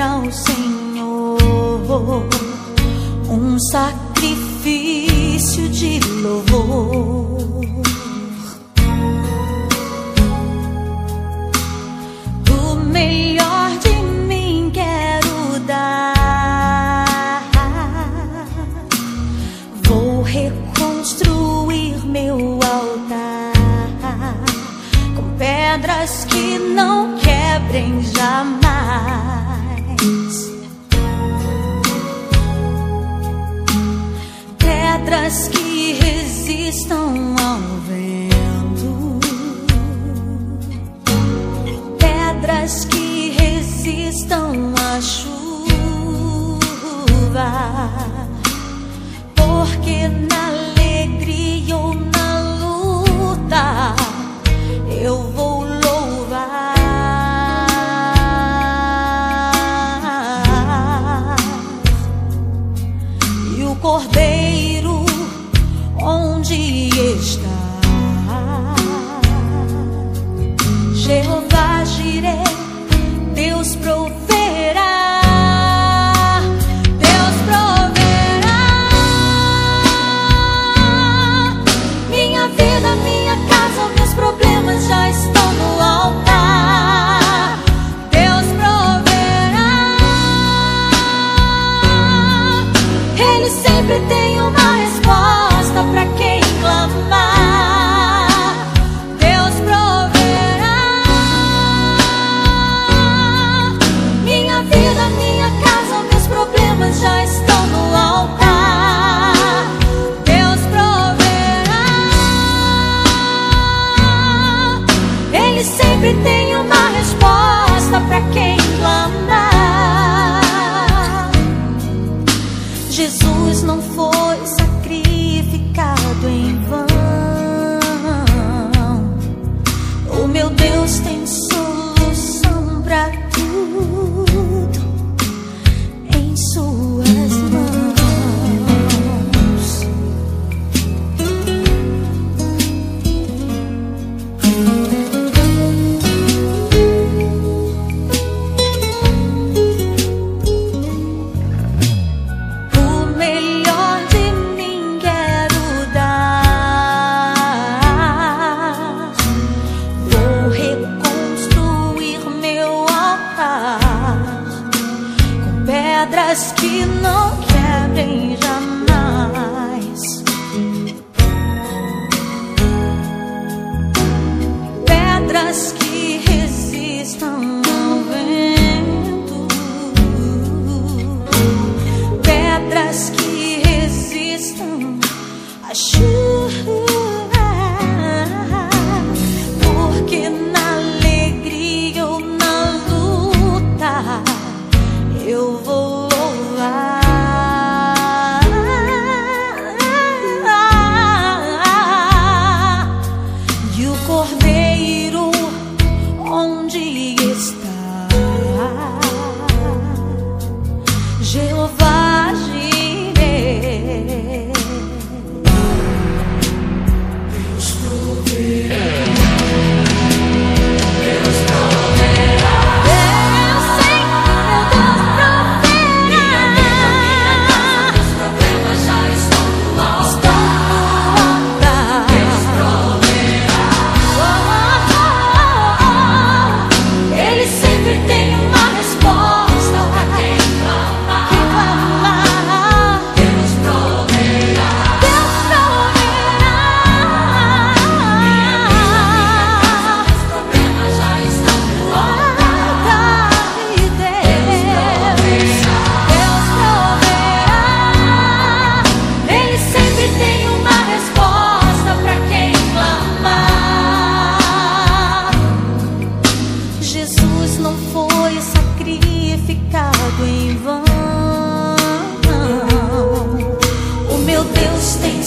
ao Senhor um sacrifício de louvor. O melhor de mim quero dar. Vou reconstruir meu altar com pedras que não quebrem jamais. que resistam à chuva, porque na everything Jesus não foi melhor de mim quero dar. Vou reconstruir meu altar com pedras que não quebrem jamais. Pedras que cordeiro, onde está Jeová? Jesus não foi sacrificado em vão. O meu Deus tem